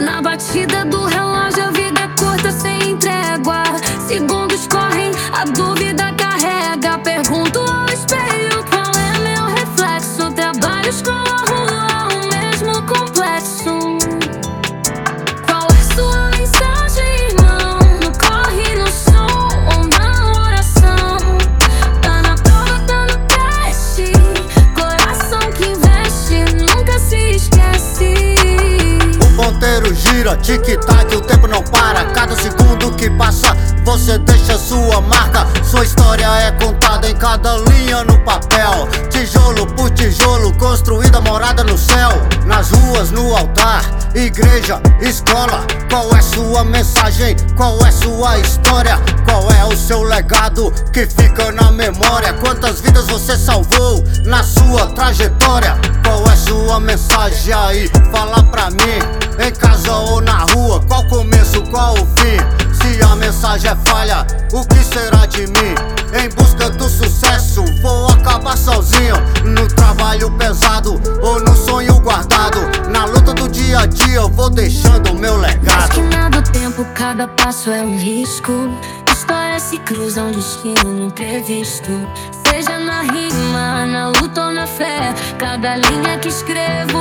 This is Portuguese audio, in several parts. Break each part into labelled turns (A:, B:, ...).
A: Na batida do relógio, a vida é curta sem trégua. Segundos correm, a dúvida carrega. Pergunto ao espelho qual é meu reflexo. Trabalhos com
B: tic-tac, o tempo não para. Cada segundo que passa, você deixa sua marca. Sua história é contada em cada linha no papel. Tijolo por tijolo, construída morada no céu. Nas ruas, no altar, igreja, escola. Qual é sua mensagem? Qual é sua história? Qual é o seu legado que fica na memória? Quantas vidas você salvou na sua trajetória? Qual é sua mensagem aí? Fala pra mim. Em casa ou na rua, qual começo, qual o fim? Se a mensagem é falha, o que será de mim? Em busca do sucesso, vou acabar sozinho. No trabalho pesado ou no sonho guardado. Na luta do dia a dia, eu vou deixando o meu legado.
A: Esquina do tempo, cada passo é um risco. Histórias se cruzam, destino imprevisto. Rima, na luta ou na fé. Cada linha que escrevo,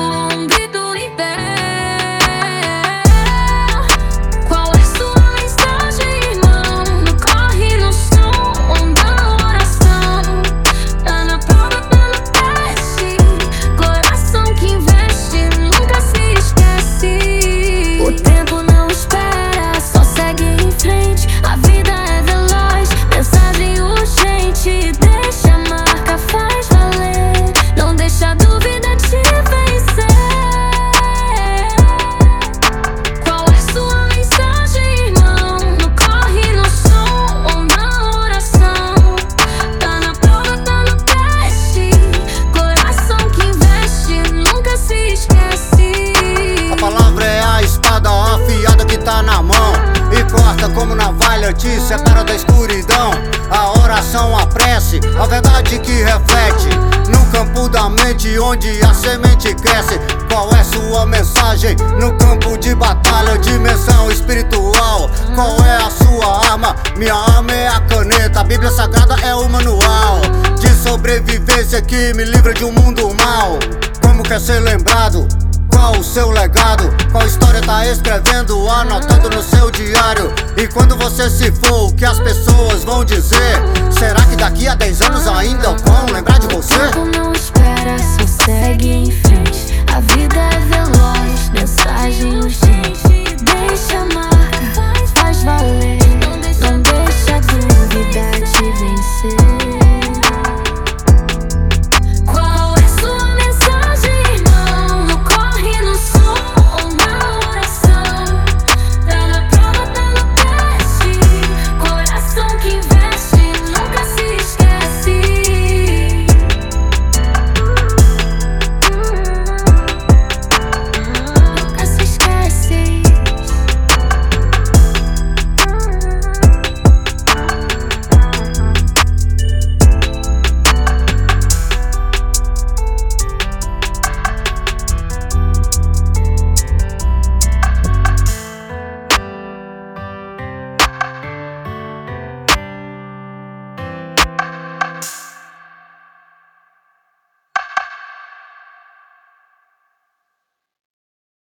B: separa da escuridão. A oração, a prece, a verdade que reflete. No campo da mente onde a semente cresce. Qual é sua mensagem? No campo de batalha Dimensão espiritual, qual é a sua arma? Minha arma é a caneta, a Bíblia Sagrada é o manual De sobrevivência que me livra de um mundo mal Como quer ser lembrado? Qual o seu legado? Qual história tá escrevendo, anotando no seu diário? E quando você se for, o que as pessoas vão dizer? Será que daqui a 10 anos ainda vão lembrar de você?